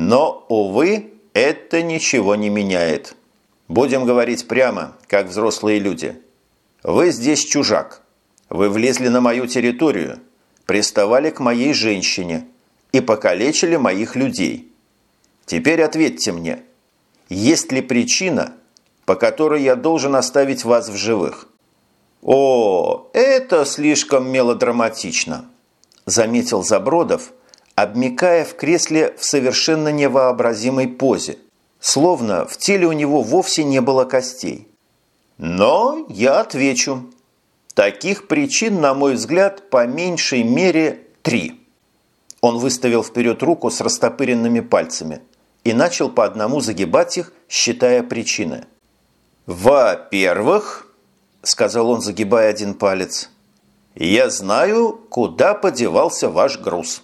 Но, увы, это ничего не меняет. Будем говорить прямо, как взрослые люди. Вы здесь чужак. Вы влезли на мою территорию, приставали к моей женщине и покалечили моих людей. Теперь ответьте мне, есть ли причина, по которой я должен оставить вас в живых? О, это слишком мелодраматично, заметил Забродов, обмикая в кресле в совершенно невообразимой позе, словно в теле у него вовсе не было костей. Но я отвечу. Таких причин, на мой взгляд, по меньшей мере три. Он выставил вперед руку с растопыренными пальцами и начал по одному загибать их, считая причины. «Во-первых», – сказал он, загибая один палец, – «я знаю, куда подевался ваш груз».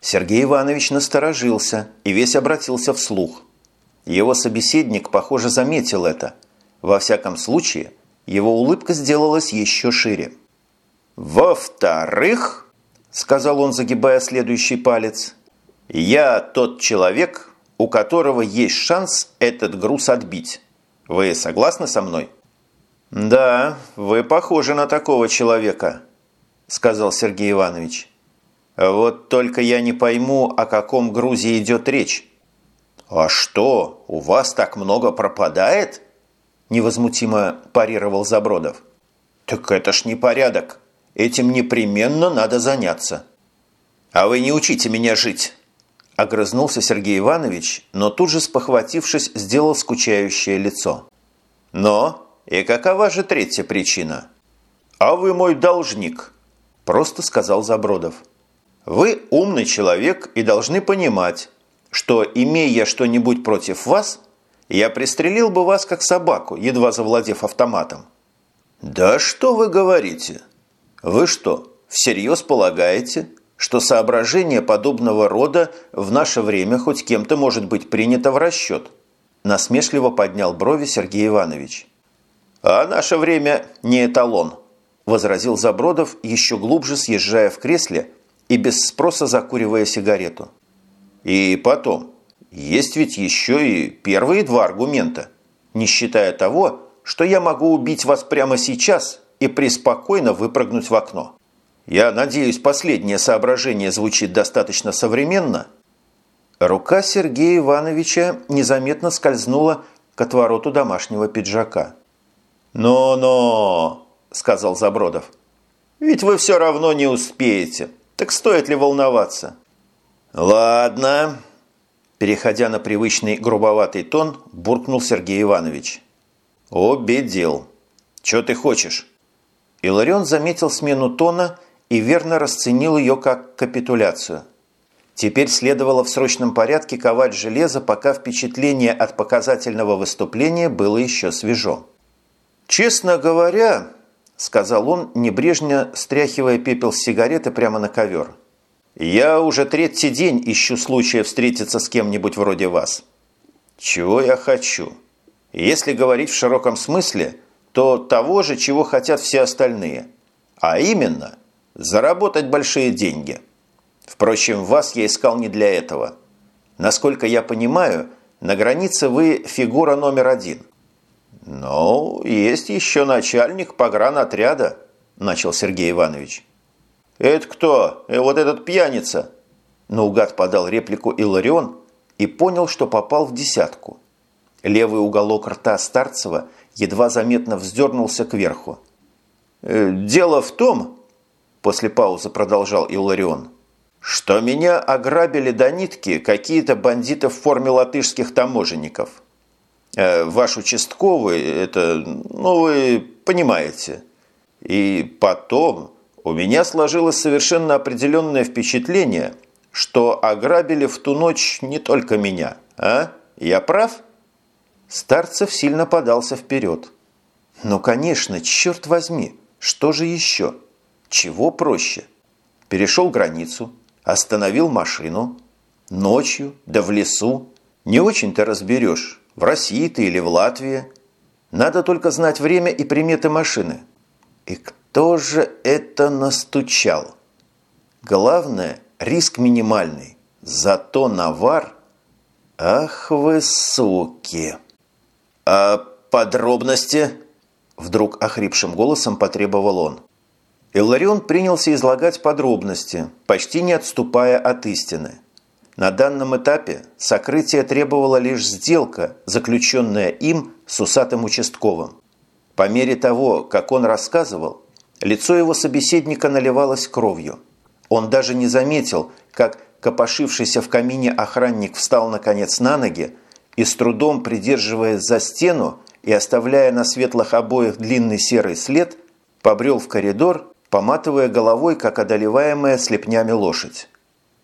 Сергей Иванович насторожился и весь обратился вслух. Его собеседник, похоже, заметил это. Во всяком случае, его улыбка сделалась еще шире. «Во-вторых», – сказал он, загибая следующий палец, – «я тот человек, у которого есть шанс этот груз отбить. Вы согласны со мной?» «Да, вы похожи на такого человека», – сказал Сергей Иванович. Вот только я не пойму, о каком грузе идет речь. «А что, у вас так много пропадает?» Невозмутимо парировал Забродов. «Так это ж не порядок. Этим непременно надо заняться». «А вы не учите меня жить!» Огрызнулся Сергей Иванович, но тут же, спохватившись, сделал скучающее лицо. «Но и какова же третья причина?» «А вы мой должник», – просто сказал Забродов. Вы умный человек и должны понимать, что, имея что-нибудь против вас, я пристрелил бы вас как собаку, едва завладев автоматом. Да что вы говорите? Вы что, всерьез полагаете, что соображение подобного рода в наше время хоть кем-то может быть принято в расчет? Насмешливо поднял брови Сергей Иванович. А наше время не эталон, возразил Забродов, еще глубже съезжая в кресле и без спроса закуривая сигарету. И потом, есть ведь еще и первые два аргумента, не считая того, что я могу убить вас прямо сейчас и преспокойно выпрыгнуть в окно. Я надеюсь, последнее соображение звучит достаточно современно. Рука Сергея Ивановича незаметно скользнула к отвороту домашнего пиджака. «Но-но!» – сказал Забродов. «Ведь вы все равно не успеете. Так стоит ли волноваться? Ладно. Переходя на привычный грубоватый тон, буркнул Сергей Иванович. Обе дел. Че ты хочешь? Иларион заметил смену тона и верно расценил ее как капитуляцию. Теперь следовало в срочном порядке ковать железо, пока впечатление от показательного выступления было еще свежо. «Честно говоря, сказал он, небрежно стряхивая пепел с сигареты прямо на ковер. «Я уже третий день ищу случая встретиться с кем-нибудь вроде вас. Чего я хочу? Если говорить в широком смысле, то того же, чего хотят все остальные. А именно, заработать большие деньги. Впрочем, вас я искал не для этого. Насколько я понимаю, на границе вы фигура номер один. «Ну, есть еще начальник погранотряда», – начал Сергей Иванович. «Это кто? И вот этот пьяница?» Наугад подал реплику Иларион и понял, что попал в десятку. Левый уголок рта Старцева едва заметно вздернулся кверху. «Э, «Дело в том», – после паузы продолжал Иларион, – «что меня ограбили до нитки какие-то бандиты в форме латышских таможенников». Э, ваш участковый, это, ну, вы понимаете. И потом у меня сложилось совершенно определенное впечатление, что ограбили в ту ночь не только меня. А? Я прав? Старцев сильно подался вперед. Ну, конечно, черт возьми, что же еще? Чего проще? Перешел границу, остановил машину. Ночью, да в лесу. Не очень-то разберешь, в России ты или в Латвии. Надо только знать время и приметы машины. И кто же это настучал? Главное, риск минимальный. Зато навар «Ах вы суки!» «А подробности?» Вдруг охрипшим голосом потребовал он. Илларион принялся излагать подробности, почти не отступая от истины. На данном этапе сокрытие требовала лишь сделка, заключенная им с усатым участковым. По мере того, как он рассказывал, лицо его собеседника наливалось кровью. Он даже не заметил, как копошившийся в камине охранник встал наконец на ноги и с трудом придерживаясь за стену и оставляя на светлых обоях длинный серый след, побрел в коридор, поматывая головой, как одолеваемая слепнями лошадь.